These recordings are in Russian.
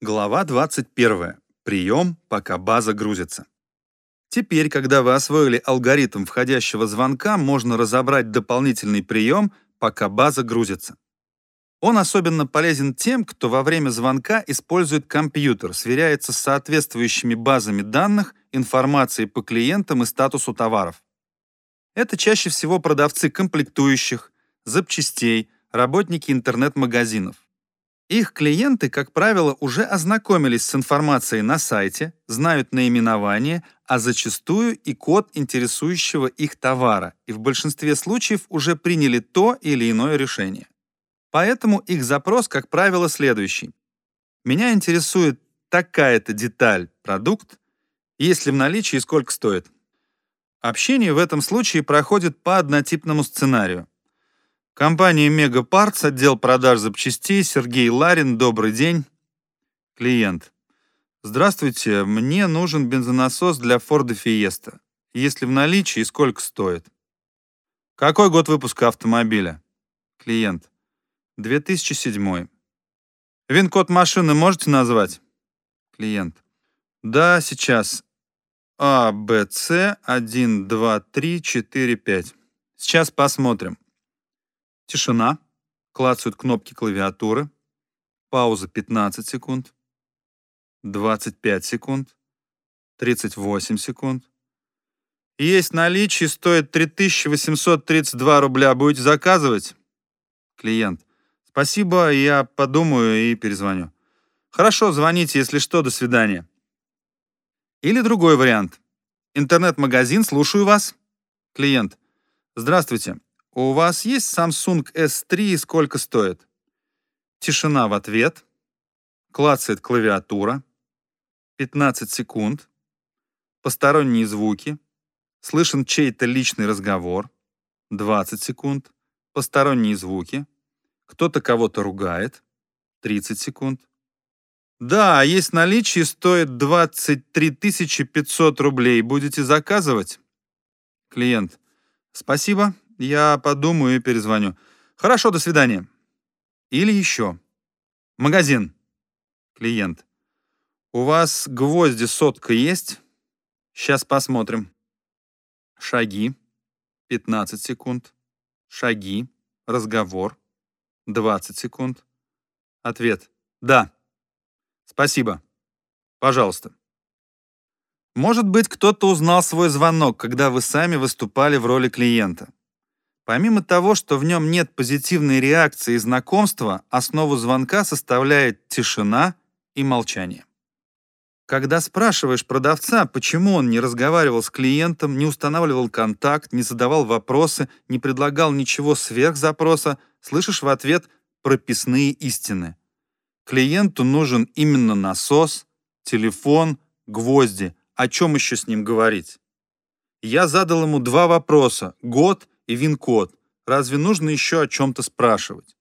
Глава 21. Прием, пока база грузится. Теперь, когда вы освоили алгоритм входящего звонка, можно разобрать дополнительный прием, пока база грузится. Он особенно полезен тем, кто во время звонка использует компьютер, сверяется с соответствующими базами данных, информацией по клиентам и статусу товаров. Это чаще всего продавцы комплектующих, запчастей, работники интернет-магазинов. Их клиенты, как правило, уже ознакомились с информацией на сайте, знают наименование, а зачастую и код интересующего их товара, и в большинстве случаев уже приняли то или иное решение. Поэтому их запрос, как правило, следующий. Меня интересует такая-то деталь, продукт, есть ли в наличии и сколько стоит. Общение в этом случае проходит по однотипному сценарию. Компания Мегапартс, отдел продаж запчастей, Сергей Ларин, добрый день. Клиент. Здравствуйте, мне нужен бензонасос для Ford Fiesta. Есть ли в наличии и сколько стоит? Какой год выпуска автомобиля? Клиент. 2007. Вин-код машины можете назвать? Клиент. Да, сейчас. А, Б, С, 1, 2, 3, 4, 5. Сейчас посмотрим. Тишина. Клацают кнопки клавиатуры. Пауза 15 секунд. 25 секунд. 38 секунд. Есть наличие, стоит 3832 рубля. Будете заказывать? Клиент. Спасибо, я подумаю и перезвоню. Хорошо, звоните, если что, до свидания. Или другой вариант. Интернет-магазин, слушаю вас. Клиент. Здравствуйте. «У вас есть Samsung S3 и сколько стоит?» Тишина в ответ. Клацает клавиатура. 15 секунд. Посторонние звуки. Слышен чей-то личный разговор. 20 секунд. Посторонние звуки. Кто-то кого-то ругает. 30 секунд. Да, есть наличие, стоит 23 500 рублей. Будете заказывать? Клиент. Спасибо, я подумаю и перезвоню. Хорошо, до свидания. Или еще. Магазин. Клиент. У вас гвозди сотка есть? Сейчас посмотрим. Шаги. 15 секунд. Шаги. Разговор. 20 секунд. Ответ. Да. Спасибо. Пожалуйста. Может быть, кто-то узнал свой звонок, когда вы сами выступали в роли клиента. Помимо того, что в нем нет позитивной реакции и знакомства, основу звонка составляет тишина и молчание. Когда спрашиваешь продавца, почему он не разговаривал с клиентом, не устанавливал контакт, не задавал вопросы, не предлагал ничего сверх запроса, слышишь в ответ прописные истины. Клиенту нужен именно насос, телефон, гвозди. О чем еще с ним говорить? Я задал ему два вопроса – год и ВИН-код. Разве нужно еще о чем-то спрашивать?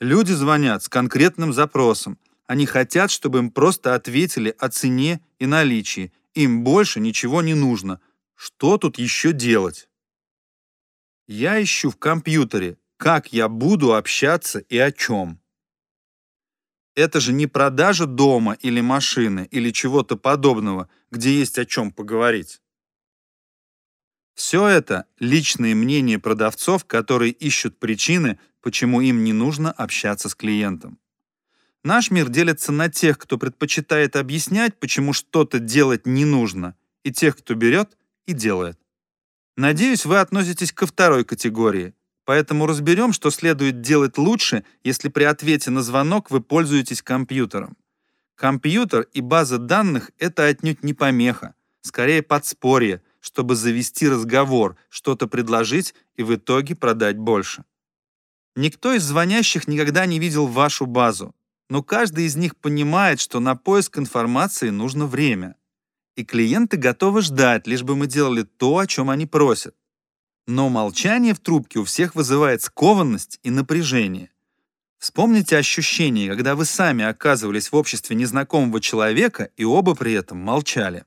Люди звонят с конкретным запросом. Они хотят, чтобы им просто ответили о цене и наличии. Им больше ничего не нужно. Что тут еще делать? Я ищу в компьютере, как я буду общаться и о чем. Это же не продажа дома или машины или чего-то подобного, где есть о чем поговорить. Все это — личные мнения продавцов, которые ищут причины, почему им не нужно общаться с клиентом. Наш мир делится на тех, кто предпочитает объяснять, почему что-то делать не нужно, и тех, кто берет и делает. Надеюсь, вы относитесь ко второй категории, поэтому разберем, что следует делать лучше, если при ответе на звонок вы пользуетесь компьютером. Компьютер и база данных — это отнюдь не помеха, скорее подспорье — чтобы завести разговор, что-то предложить и в итоге продать больше. Никто из звонящих никогда не видел вашу базу, но каждый из них понимает, что на поиск информации нужно время. И клиенты готовы ждать, лишь бы мы делали то, о чем они просят. Но молчание в трубке у всех вызывает скованность и напряжение. Вспомните ощущение, когда вы сами оказывались в обществе незнакомого человека и оба при этом молчали.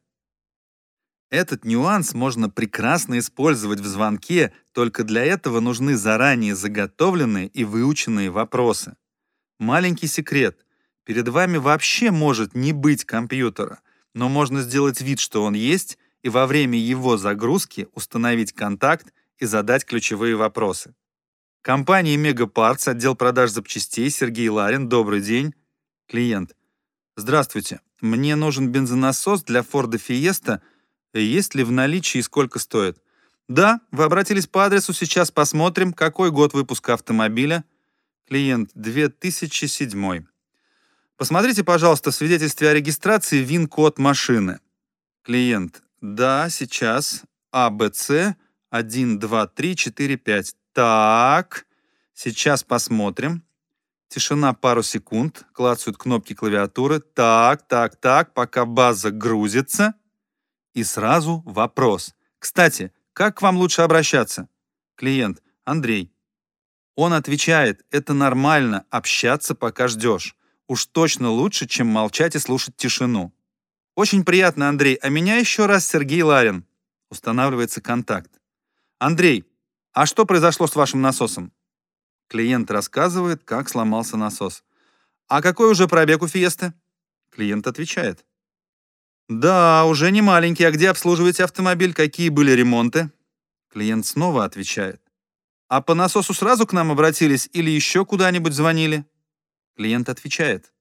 Этот нюанс можно прекрасно использовать в звонке, только для этого нужны заранее заготовленные и выученные вопросы. Маленький секрет. Перед вами вообще может не быть компьютера, но можно сделать вид, что он есть, и во время его загрузки установить контакт и задать ключевые вопросы. Компания Мегапартс, отдел продаж запчастей, Сергей Ларин, добрый день. Клиент. Здравствуйте, мне нужен бензонасос для Форда Фиеста. Есть ли в наличии и сколько стоит? Да, вы обратились по адресу, сейчас посмотрим, какой год выпуска автомобиля. Клиент 2007. Посмотрите, пожалуйста, в свидетельстве о регистрации ВИН-код машины. Клиент. Да, сейчас. АБЦ 1, 2, 3, 4, 5. Так, сейчас посмотрим. Тишина пару секунд, клацают кнопки клавиатуры. Так, так, так, пока база грузится. И сразу вопрос. Кстати, как к вам лучше обращаться? Клиент. Андрей. Он отвечает, это нормально, общаться пока ждешь. Уж точно лучше, чем молчать и слушать тишину. Очень приятно, Андрей. А меня еще раз Сергей Ларин. Устанавливается контакт. Андрей, а что произошло с вашим насосом? Клиент рассказывает, как сломался насос. А какой уже пробег у Фиесты? Клиент отвечает. Да, уже не маленький. А где обслуживаете автомобиль? Какие были ремонты? Клиент снова отвечает. А по насосу сразу к нам обратились или еще куда-нибудь звонили? Клиент отвечает.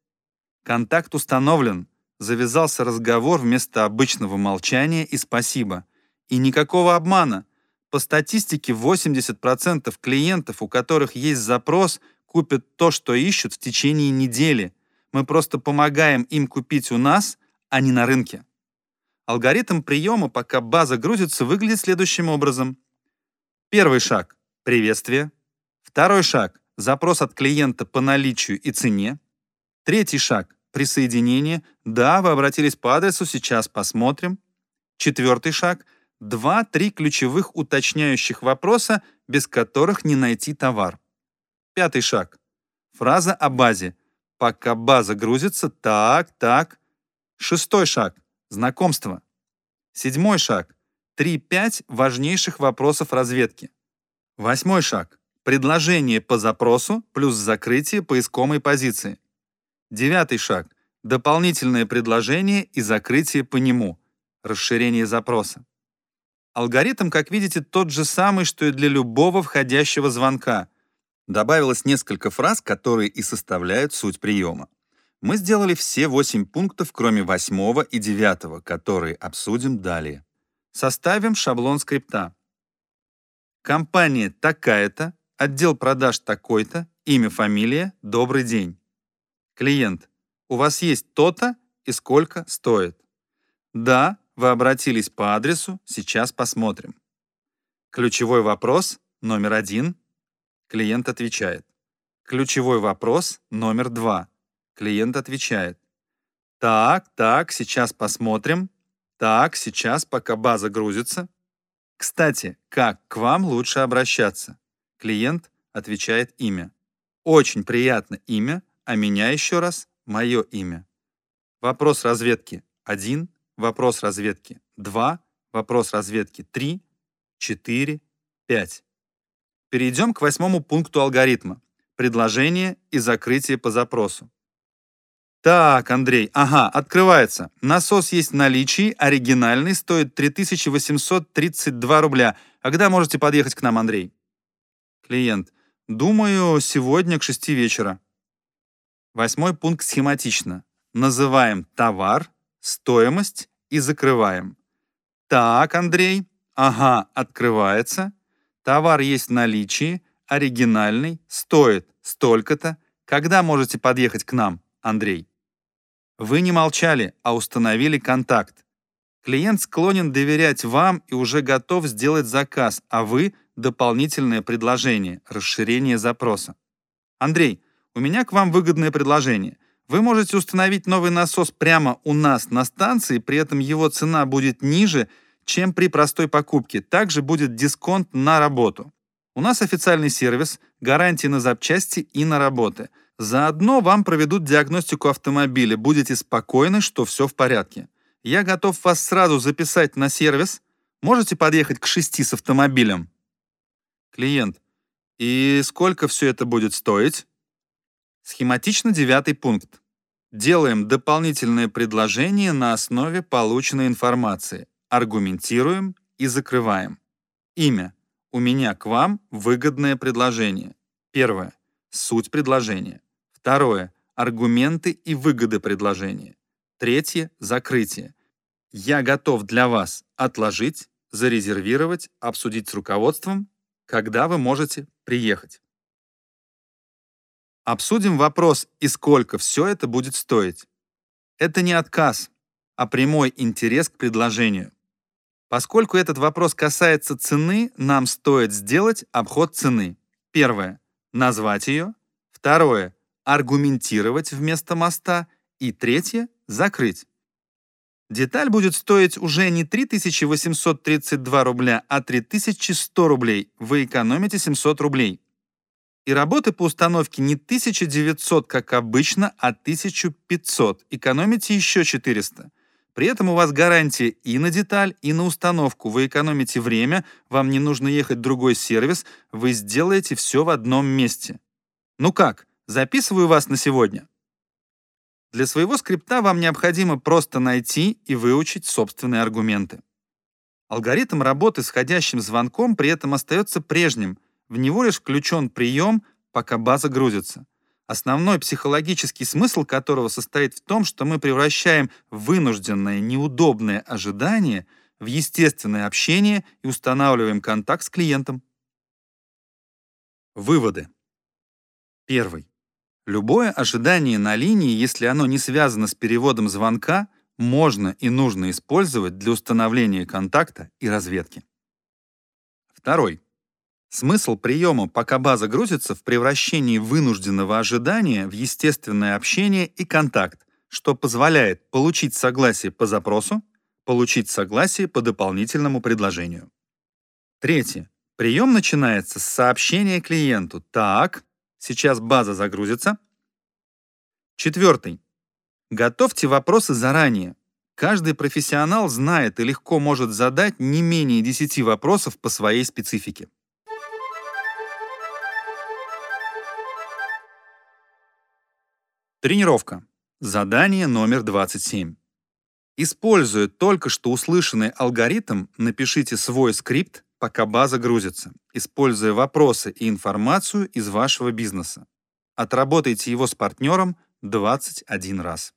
Контакт установлен. Завязался разговор вместо обычного молчания и спасибо. И никакого обмана. По статистике 80% клиентов, у которых есть запрос, купят то, что ищут в течение недели. Мы просто помогаем им купить у нас, а не на рынке. Алгоритм приема, пока база грузится, выглядит следующим образом. Первый шаг — приветствие. Второй шаг — запрос от клиента по наличию и цене. Третий шаг — присоединение. Да, вы обратились по адресу, сейчас посмотрим. Четвертый шаг — два-три ключевых уточняющих вопроса, без которых не найти товар. Пятый шаг — фраза о базе. Пока база грузится, так, так, Шестой шаг — знакомство. Седьмой шаг — 3-5 важнейших вопросов разведки. Восьмой шаг — предложение по запросу плюс закрытие поискомой позиции. Девятый шаг — дополнительное предложение и закрытие по нему, расширение запроса. Алгоритм, как видите, тот же самый, что и для любого входящего звонка. Добавилось несколько фраз, которые и составляют суть приема. Мы сделали все 8 пунктов, кроме 8 и 9, которые обсудим далее. Составим шаблон скрипта. Компания такая-то, отдел продаж такой-то, имя, фамилия, добрый день. Клиент, у вас есть то-то и сколько стоит? Да, вы обратились по адресу, сейчас посмотрим. Ключевой вопрос номер один. Клиент отвечает. Ключевой вопрос номер два. Клиент отвечает. Так, так, сейчас посмотрим. Так, сейчас, пока база грузится. Кстати, как к вам лучше обращаться? Клиент отвечает имя. Очень приятно имя, а меня еще раз мое имя. Вопрос разведки 1, вопрос разведки 2, вопрос разведки 3, 4, 5. Перейдем к восьмому пункту алгоритма. Предложение и закрытие по запросу. Так, Андрей, ага, открывается. Насос есть в наличии, оригинальный, стоит 3832 рубля. А когда можете подъехать к нам, Андрей? Клиент. Думаю, сегодня к 6 вечера. Восьмой пункт схематично. Называем товар, стоимость и закрываем. Так, Андрей, ага, открывается. Товар есть в наличии, оригинальный, стоит столько-то. Когда можете подъехать к нам, Андрей? Вы не молчали, а установили контакт. Клиент склонен доверять вам и уже готов сделать заказ, а вы — дополнительное предложение, расширение запроса. Андрей, у меня к вам выгодное предложение. Вы можете установить новый насос прямо у нас на станции, при этом его цена будет ниже, чем при простой покупке. Также будет дисконт на работу. У нас официальный сервис, гарантии на запчасти и на работы — Заодно вам проведут диагностику автомобиля. Будете спокойны, что все в порядке. Я готов вас сразу записать на сервис. Можете подъехать к шести с автомобилем? Клиент. И сколько все это будет стоить? Схематично девятый пункт. Делаем дополнительное предложение на основе полученной информации. Аргументируем и закрываем. Имя. У меня к вам выгодное предложение. Первое. Суть предложения. Второе. Аргументы и выгоды предложения. Третье. Закрытие. Я готов для вас отложить, зарезервировать, обсудить с руководством, когда вы можете приехать. Обсудим вопрос, и сколько все это будет стоить. Это не отказ, а прямой интерес к предложению. Поскольку этот вопрос касается цены, нам стоит сделать обход цены. Первое — назвать ее. Второе — аргументировать вместо моста. И третье — закрыть. Деталь будет стоить уже не 3832 рубля, а 3100 рублей. Вы экономите 700 рублей. И работы по установке не 1900, как обычно, а 1500. Экономите еще 400. При этом у вас гарантия и на деталь, и на установку. Вы экономите время, вам не нужно ехать в другой сервис, вы сделаете все в одном месте. Ну как, записываю вас на сегодня. Для своего скрипта вам необходимо просто найти и выучить собственные аргументы. Алгоритм работы с входящим звонком при этом остается прежним. В него лишь включен прием, пока база грузится основной психологический смысл которого состоит в том, что мы превращаем вынужденное, неудобное ожидание в естественное общение и устанавливаем контакт с клиентом. Выводы. Первый. Любое ожидание на линии, если оно не связано с переводом звонка, можно и нужно использовать для установления контакта и разведки. Второй. Смысл приема, пока база грузится, в превращении вынужденного ожидания в естественное общение и контакт, что позволяет получить согласие по запросу, получить согласие по дополнительному предложению. Третье. Прием начинается с сообщения клиенту «Так, сейчас база загрузится». Четвертый. Готовьте вопросы заранее. Каждый профессионал знает и легко может задать не менее 10 вопросов по своей специфике. Тренировка. Задание номер 27. Используя только что услышанный алгоритм, напишите свой скрипт, пока база грузится, используя вопросы и информацию из вашего бизнеса. Отработайте его с партнером 21 раз.